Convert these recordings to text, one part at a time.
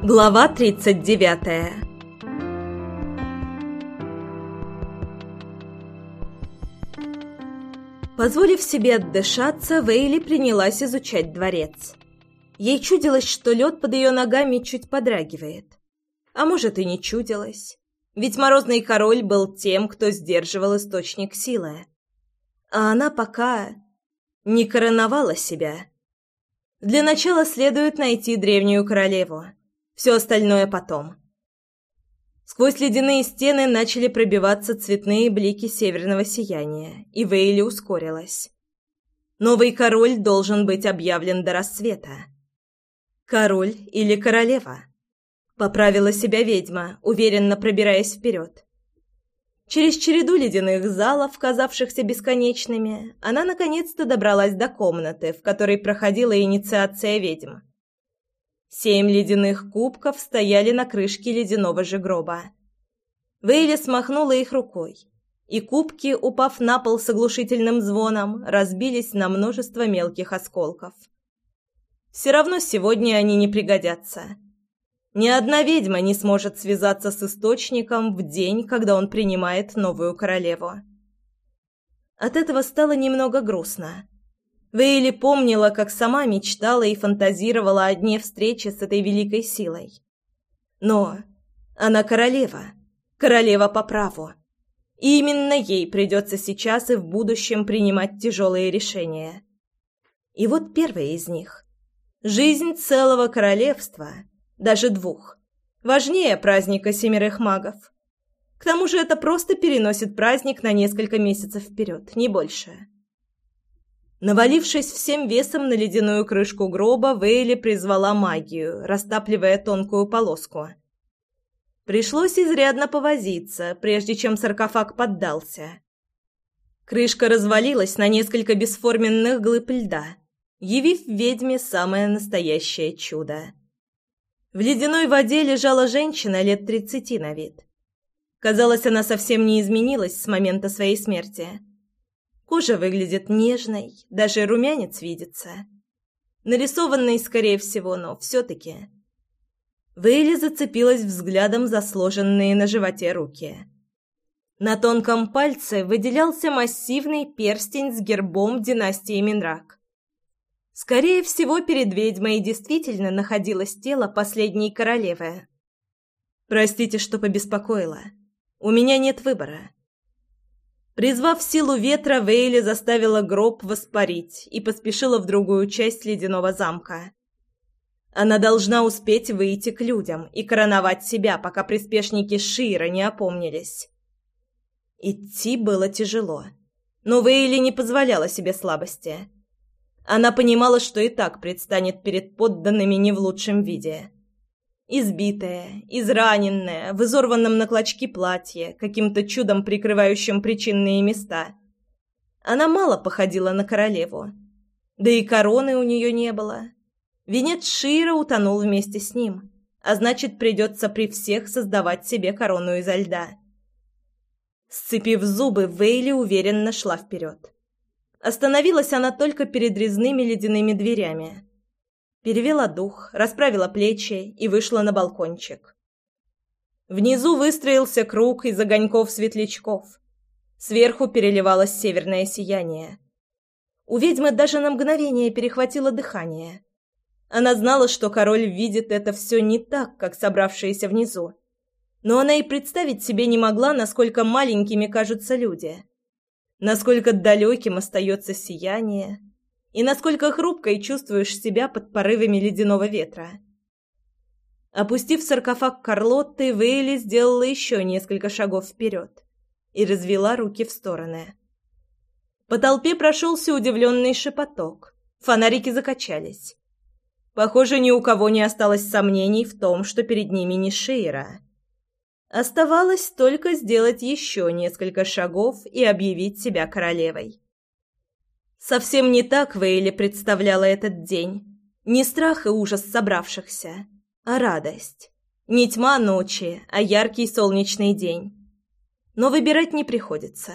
Глава 39 Позволив себе отдышаться, Вейли принялась изучать дворец. Ей чудилось, что лед под ее ногами чуть подрагивает. А может, и не чудилось. Ведь Морозный Король был тем, кто сдерживал источник силы. А она пока не короновала себя. Для начала следует найти древнюю королеву. Все остальное потом. Сквозь ледяные стены начали пробиваться цветные блики северного сияния, и Вейли ускорилась. Новый король должен быть объявлен до рассвета. Король или королева? Поправила себя ведьма, уверенно пробираясь вперед. Через череду ледяных залов, казавшихся бесконечными, она наконец-то добралась до комнаты, в которой проходила инициация ведьм. Семь ледяных кубков стояли на крышке ледяного же гроба. Вейли смахнула их рукой, и кубки, упав на пол с оглушительным звоном, разбились на множество мелких осколков. Все равно сегодня они не пригодятся. Ни одна ведьма не сможет связаться с источником в день, когда он принимает новую королеву. От этого стало немного грустно. Вейли помнила, как сама мечтала и фантазировала о дне встречи с этой великой силой. Но она королева, королева по праву. И именно ей придется сейчас и в будущем принимать тяжелые решения. И вот первое из них. Жизнь целого королевства, даже двух, важнее праздника семерых магов. К тому же это просто переносит праздник на несколько месяцев вперед, не больше. Навалившись всем весом на ледяную крышку гроба, Вейли призвала магию, растапливая тонкую полоску. Пришлось изрядно повозиться, прежде чем саркофаг поддался. Крышка развалилась на несколько бесформенных глыб льда, явив ведьме самое настоящее чудо. В ледяной воде лежала женщина лет тридцати на вид. Казалось, она совсем не изменилась с момента своей смерти. Кожа выглядит нежной, даже румянец видится. Нарисованный, скорее всего, но все-таки. Вейли зацепилась взглядом за сложенные на животе руки. На тонком пальце выделялся массивный перстень с гербом династии Минрак. Скорее всего, перед ведьмой действительно находилось тело последней королевы. «Простите, что побеспокоила. У меня нет выбора. Призвав силу ветра, Вейли заставила гроб воспарить и поспешила в другую часть ледяного замка. Она должна успеть выйти к людям и короновать себя, пока приспешники Шира не опомнились. Идти было тяжело, но Вейли не позволяла себе слабости. Она понимала, что и так предстанет перед подданными не в лучшем виде. Избитая, израненная, в изорванном на клочки платье, каким-то чудом прикрывающим причинные места. Она мало походила на королеву. Да и короны у нее не было. Венец Шира утонул вместе с ним, а значит, придется при всех создавать себе корону изо льда. Сцепив зубы, Вейли уверенно шла вперед. Остановилась она только перед резными ледяными дверями – перевела дух, расправила плечи и вышла на балкончик. Внизу выстроился круг из огоньков-светлячков. Сверху переливалось северное сияние. У ведьмы даже на мгновение перехватило дыхание. Она знала, что король видит это все не так, как собравшиеся внизу. Но она и представить себе не могла, насколько маленькими кажутся люди. Насколько далеким остается сияние, и насколько хрупкой чувствуешь себя под порывами ледяного ветра. Опустив саркофаг Карлотты, Вейли сделала еще несколько шагов вперед и развела руки в стороны. По толпе прошелся удивленный шепоток. Фонарики закачались. Похоже, ни у кого не осталось сомнений в том, что перед ними не Шейра. Оставалось только сделать еще несколько шагов и объявить себя королевой. Совсем не так Вейли представляла этот день. Не страх и ужас собравшихся, а радость. Не тьма ночи, а яркий солнечный день. Но выбирать не приходится.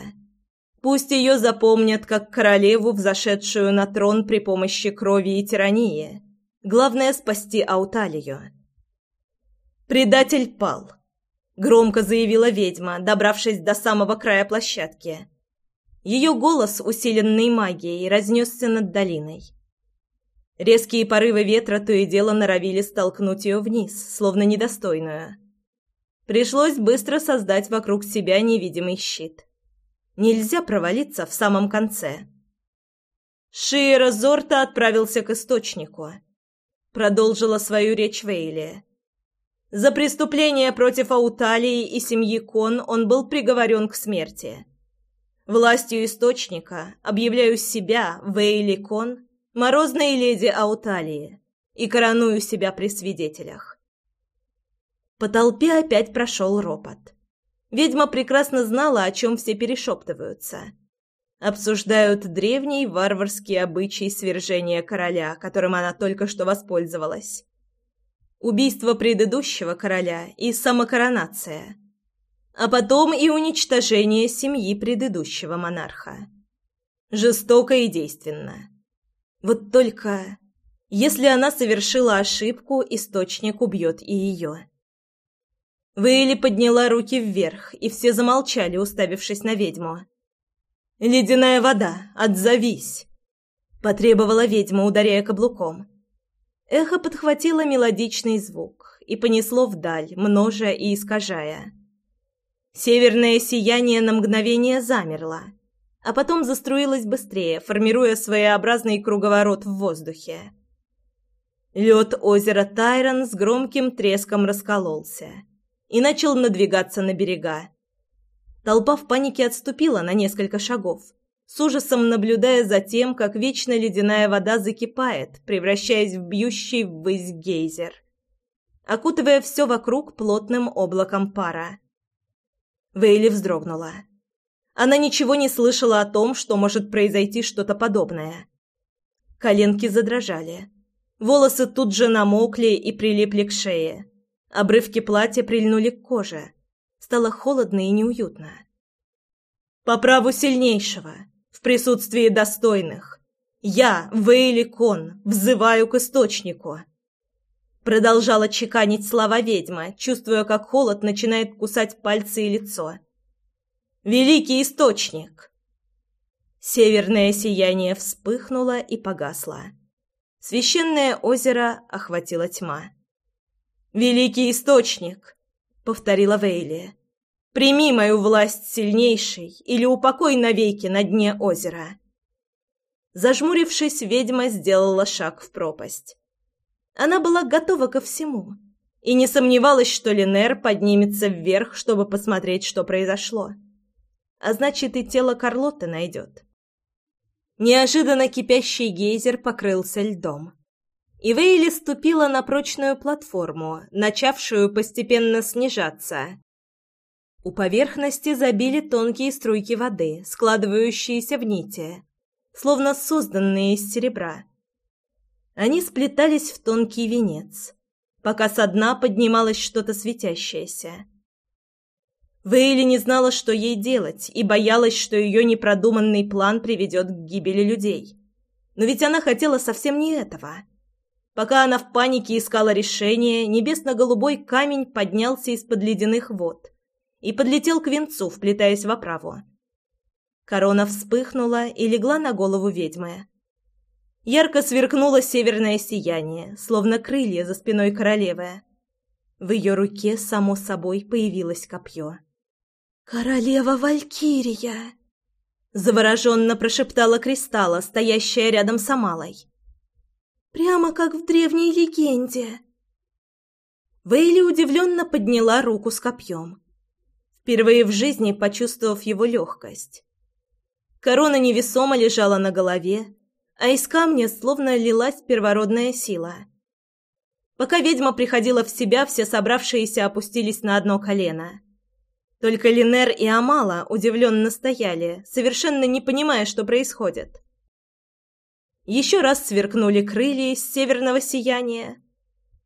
Пусть ее запомнят как королеву, взошедшую на трон при помощи крови и тирании. Главное — спасти Ауталию. «Предатель пал», — громко заявила ведьма, добравшись до самого края площадки. Ее голос, усиленный магией, разнесся над долиной. Резкие порывы ветра то и дело норовили столкнуть ее вниз, словно недостойную. Пришлось быстро создать вокруг себя невидимый щит. Нельзя провалиться в самом конце. Шиера Зорта отправился к источнику. Продолжила свою речь Вейли. За преступление против Ауталии и семьи Кон он был приговорен к смерти. Властью источника объявляю себя, Вейли Кон, морозной леди Ауталии, и короную себя при свидетелях. По толпе опять прошел ропот. Ведьма прекрасно знала, о чем все перешептываются. Обсуждают древний варварский обычай свержения короля, которым она только что воспользовалась. Убийство предыдущего короля и самокоронация – а потом и уничтожение семьи предыдущего монарха. Жестоко и действенно. Вот только, если она совершила ошибку, источник убьет и ее. Вейли подняла руки вверх, и все замолчали, уставившись на ведьму. «Ледяная вода, отзовись!» — потребовала ведьма, ударяя каблуком. Эхо подхватило мелодичный звук и понесло вдаль, множа и искажая. Северное сияние на мгновение замерло, а потом заструилось быстрее, формируя своеобразный круговорот в воздухе. Лед озера Тайрон с громким треском раскололся и начал надвигаться на берега. Толпа в панике отступила на несколько шагов, с ужасом наблюдая за тем, как вечно ледяная вода закипает, превращаясь в бьющий ввысь гейзер, окутывая все вокруг плотным облаком пара. Вейли вздрогнула. Она ничего не слышала о том, что может произойти что-то подобное. Коленки задрожали. Волосы тут же намокли и прилипли к шее. Обрывки платья прильнули к коже. Стало холодно и неуютно. «По праву сильнейшего, в присутствии достойных, я, Вейли Кон, взываю к источнику». Продолжала чеканить слова ведьма, чувствуя, как холод начинает кусать пальцы и лицо. «Великий источник!» Северное сияние вспыхнуло и погасло. Священное озеро охватила тьма. «Великий источник!» — повторила Вейли. «Прими мою власть сильнейшей или упокой навеки на дне озера!» Зажмурившись, ведьма сделала шаг в пропасть. Она была готова ко всему и не сомневалась, что Линер поднимется вверх, чтобы посмотреть, что произошло. А значит, и тело Карлотты найдет. Неожиданно кипящий гейзер покрылся льдом. И Вейли ступила на прочную платформу, начавшую постепенно снижаться. У поверхности забили тонкие струйки воды, складывающиеся в нити, словно созданные из серебра. Они сплетались в тонкий венец, пока со дна поднималось что-то светящееся. Вейли не знала, что ей делать, и боялась, что ее непродуманный план приведет к гибели людей. Но ведь она хотела совсем не этого. Пока она в панике искала решение, небесно-голубой камень поднялся из-под ледяных вод и подлетел к венцу, вплетаясь в оправу. Корона вспыхнула и легла на голову ведьмы. Ярко сверкнуло северное сияние, словно крылья за спиной королевы. В ее руке, само собой, появилось копье. «Королева Валькирия!» Завороженно прошептала Кристалла, стоящая рядом с Амалой. «Прямо как в древней легенде!» Вейли удивленно подняла руку с копьем, впервые в жизни почувствовав его легкость. Корона невесомо лежала на голове, а из камня словно лилась первородная сила. Пока ведьма приходила в себя, все собравшиеся опустились на одно колено. Только Линер и Амала удивленно стояли, совершенно не понимая, что происходит. Еще раз сверкнули крылья из северного сияния,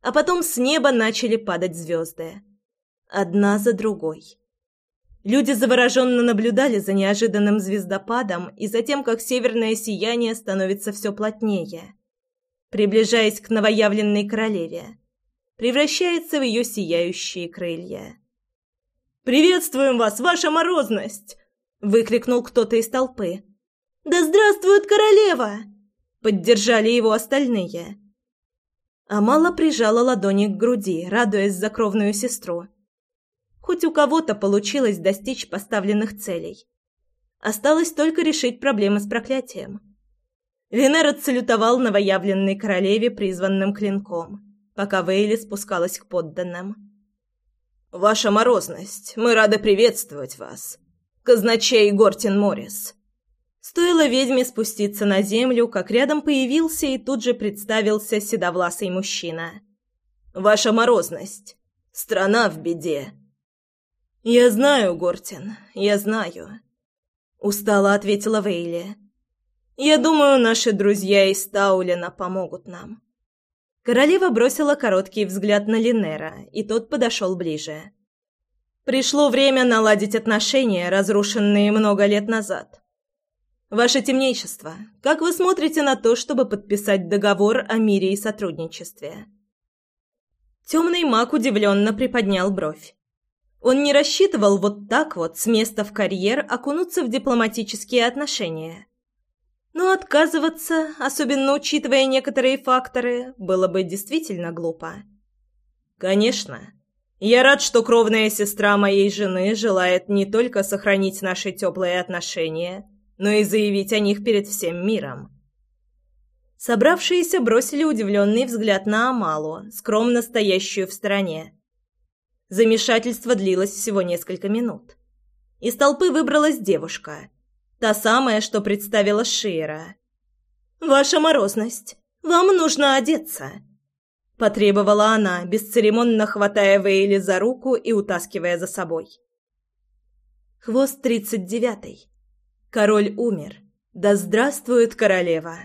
а потом с неба начали падать звезды. Одна за другой. Люди завороженно наблюдали за неожиданным звездопадом и за тем, как северное сияние становится все плотнее, приближаясь к новоявленной королеве, превращается в ее сияющие крылья. «Приветствуем вас, ваша морозность!» — выкрикнул кто-то из толпы. «Да здравствует королева!» — поддержали его остальные. Амала прижала ладони к груди, радуясь за кровную сестру. Хоть у кого-то получилось достичь поставленных целей. Осталось только решить проблемы с проклятием. Венер отсалютовал новоявленной королеве призванным клинком, пока Вейли спускалась к подданным. «Ваша морозность, мы рады приветствовать вас. Казначей Гортин Моррис». Стоило ведьме спуститься на землю, как рядом появился и тут же представился седовласый мужчина. «Ваша морозность, страна в беде». «Я знаю, Гортин, я знаю», — устало ответила Вейли. «Я думаю, наши друзья из Таулина помогут нам». Королева бросила короткий взгляд на Линера, и тот подошел ближе. «Пришло время наладить отношения, разрушенные много лет назад. Ваше темнейшество, как вы смотрите на то, чтобы подписать договор о мире и сотрудничестве?» Темный маг удивленно приподнял бровь. Он не рассчитывал вот так вот с места в карьер окунуться в дипломатические отношения. Но отказываться, особенно учитывая некоторые факторы, было бы действительно глупо. Конечно. Я рад, что кровная сестра моей жены желает не только сохранить наши теплые отношения, но и заявить о них перед всем миром. Собравшиеся бросили удивленный взгляд на Амалу, скромно стоящую в стороне. Замешательство длилось всего несколько минут. Из толпы выбралась девушка, Та самая, что представила Шира. «Ваша морозность, вам нужно одеться!» Потребовала она, бесцеремонно хватая Вейли за руку и утаскивая за собой. Хвост тридцать девятый. Король умер. Да здравствует королева!